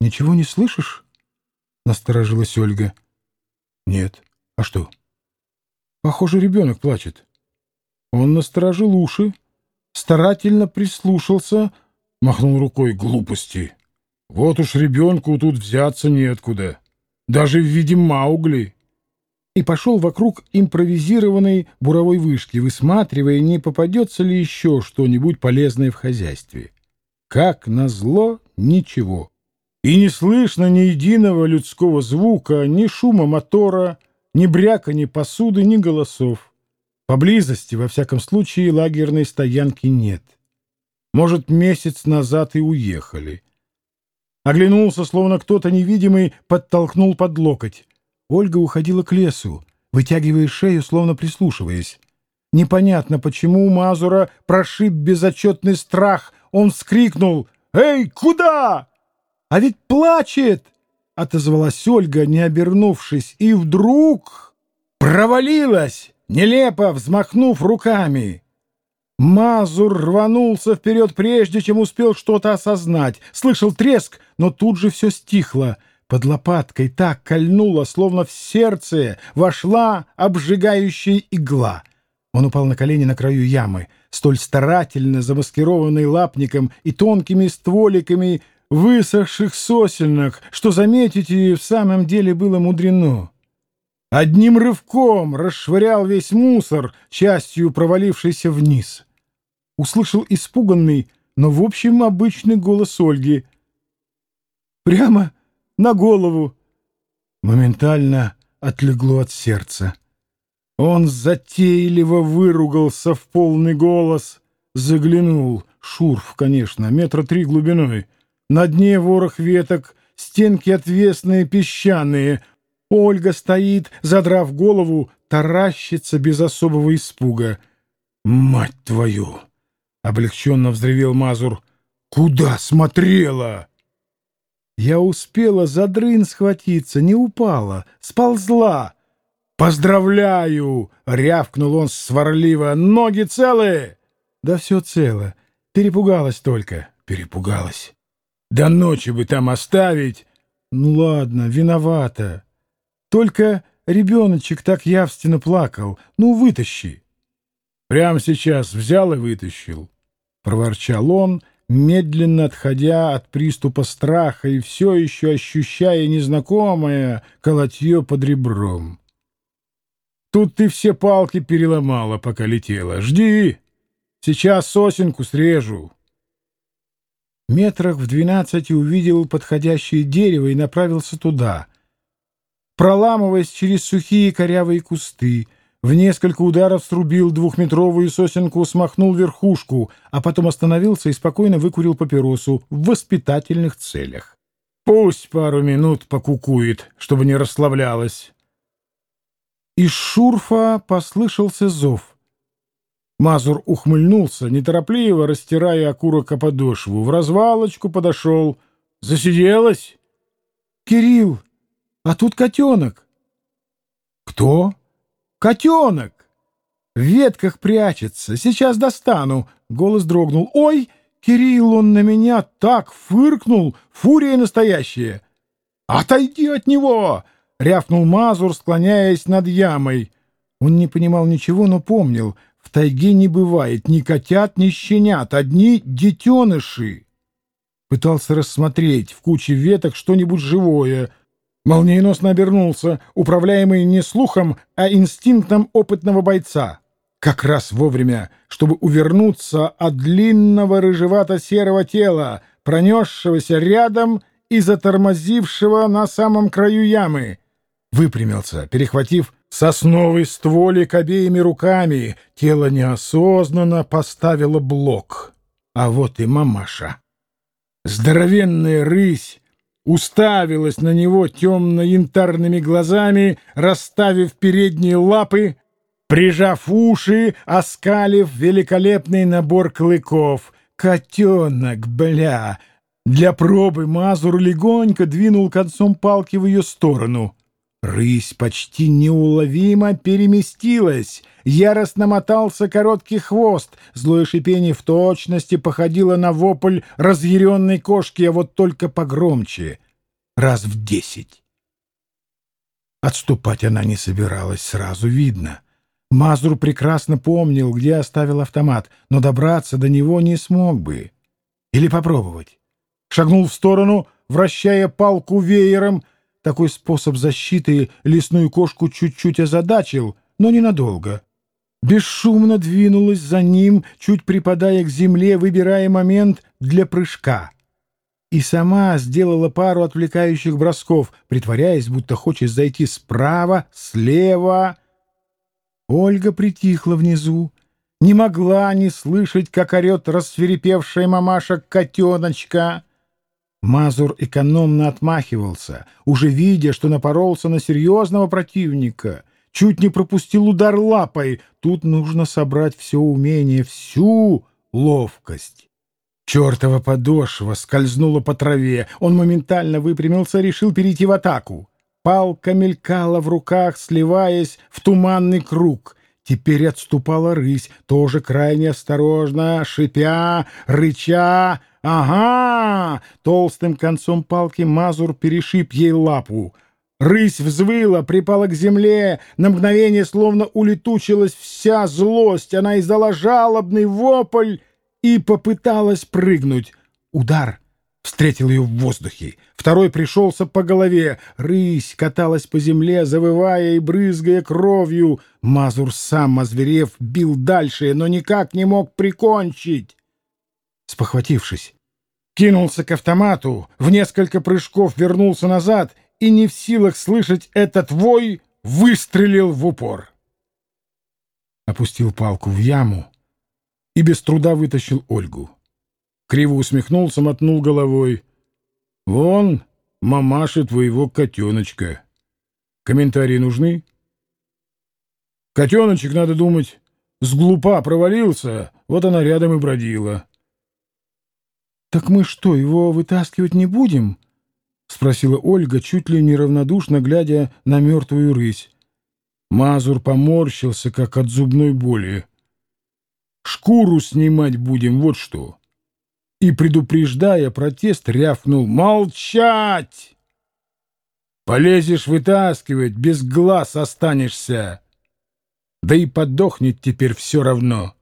Ничего не слышишь? Насторожилась Ольга. Нет. А что? Похоже, ребенок плачет. Он насторожил уши, старательно прислушался, махнул рукой глупости. Вот уж ребенку тут взяться неоткуда. Даже в виде Маугли. И пошел вокруг импровизированной буровой вышки, высматривая, не попадется ли еще что-нибудь полезное в хозяйстве. Как назло, ничего. И не слышно ни единого людского звука, ни шума мотора, ни бряканья посуды, ни голосов. Поблизости, во всяком случае, лагерной стоянки нет. Может, месяц назад и уехали. Оглянулся, словно кто-то невидимый подтолкнул под локоть. Ольга уходила к лесу, вытягивая шею, словно прислушиваясь. Непонятно, почему у Мазура прошиб безотчетный страх. Он вскрикнул «Эй, куда?» «А ведь плачет!» — отозвалась Ольга, не обернувшись, и вдруг провалилась, нелепо взмахнув руками. Мазур рванулся вперед, прежде чем успел что-то осознать. Слышал треск, но тут же все стихло. Под лопаткой так кольнуло, словно в сердце вошла обжигающая игла. Он упал на колени на краю ямы, столь старательно замаскированный лапником и тонкими стволиками высохших сосенок, что заметить ее в самом деле было мудрено. Одним рывком расшвырял весь мусор, частью провалившийся вниз. Услышал испуганный, но в общем обычный голос Ольги. «Прямо на голову!» Моментально отлегло от сердца. Он затейливо выругался в полный голос, заглянул, шурф, конечно, метра три глубиной, на дне ворох веток, стенки отвесные, песчаные. Ольга стоит, задрав голову, таращится без особого испуга. «Мать твою!» — облегченно взревел Мазур. «Куда смотрела?» Я успела за дрын схватиться, не упала, сползла. «Поздравляю!» — рявкнул он сварливо. «Ноги целые?» «Да все цело. Перепугалась только». «Перепугалась». До ночи бы там оставить. Ну ладно, виновата. Только ребеночек так явственно плакал. Ну, вытащи. Прямо сейчас взял и вытащил. Проворчал он, медленно отходя от приступа страха и все еще ощущая незнакомое колотье под ребром. Тут ты все палки переломала, пока летела. Жди. Сейчас сосенку срежу. Метрах в двенадцати увидел подходящее дерево и направился туда. Проламываясь через сухие корявые кусты, в несколько ударов срубил двухметровую сосенку, смахнул верхушку, а потом остановился и спокойно выкурил папиросу в воспитательных целях. Пусть пару минут покукует, чтобы не расслаблялась. Из шурфа послышался зов. Мазур ухмыльнулся, неторопливо растирая окурок о подошву. В развалочку подошел. Засиделась? Кирилл, а тут котенок. Кто? Котенок. В ветках прячется. Сейчас достану. Голос дрогнул. Ой, Кирилл, он на меня так фыркнул. Фурия настоящая. Отойди от него! Рявкнул Мазур, склоняясь над ямой. Он не понимал ничего, но помнил — в тайге не бывает ни котят, ни щенят, одни детеныши. Пытался рассмотреть в куче веток что-нибудь живое. Молниеносно обернулся, управляемый не слухом, а инстинктом опытного бойца. Как раз вовремя, чтобы увернуться от длинного рыжевато-серого тела, пронесшегося рядом и затормозившего на самом краю ямы. Выпрямился, перехватив Сосновый стволик обеими руками, тело неосознанно поставило блок. А вот и мамаша. Здоровенная рысь уставилась на него темно-янтарными глазами, расставив передние лапы, прижав уши, оскалив великолепный набор клыков. Котенок, бля! Для пробы Мазур легонько двинул концом палки в ее сторону — Рысь почти неуловимо переместилась, яростно мотался короткий хвост, злое шипение в точности походило на вопль разъяренной кошки, а вот только погромче. раз в десять. Отступать она не собиралась, сразу видно. Мазур прекрасно помнил, где оставил автомат, но добраться до него не смог бы. Или попробовать. Шагнул в сторону, вращая палку веером. Такой способ защиты лесную кошку чуть-чуть озадачил, но ненадолго. Бесшумно двинулась за ним, чуть припадая к земле, выбирая момент для прыжка и сама сделала пару отвлекающих бросков, притворяясь, будто хочет зайти справа, слева. Ольга притихла внизу, не могла не слышать, как орет рассверепевшая мамаша котеночка. Мазур экономно отмахивался, уже видя, что напоролся на серьезного противника. Чуть не пропустил удар лапой. Тут нужно собрать все умение, всю ловкость. Чертова подошва скользнула по траве. Он моментально выпрямился, решил перейти в атаку. Палка мелькала в руках, сливаясь в туманный круг. Теперь отступала рысь, тоже крайне осторожно, шипя, рыча. «Ага!» Толстым концом палки Мазур перешиб ей лапу. Рысь взвыла, припала к земле, на мгновение словно улетучилась вся злость. Она издала жалобный вопль и попыталась прыгнуть. Удар встретил ее в воздухе. Второй пришелся по голове. Рысь каталась по земле, завывая и брызгая кровью. Мазур сам, озверев, бил дальше, но никак не мог прикончить. Спохватившись, кинулся к автомату, в несколько прыжков вернулся назад и, не в силах слышать этот вой, выстрелил в упор. Опустил палку в яму, и без труда вытащил Ольгу. Криво усмехнулся, мотнул головой. «Вон, мамаша твоего котеночка. Комментарии нужны?» «Котеночек, надо думать, с глупа провалился, вот она рядом и бродила». «Так мы что, его вытаскивать не будем?» — спросила Ольга, чуть ли не равнодушно глядя на мертвую рысь. Мазур поморщился, как от зубной боли. Шкуру снимать будем, вот что. И, предупреждая протест, рявкнул «Молчать!» Полезешь вытаскивать, без глаз останешься. Да и подохнет теперь все равно.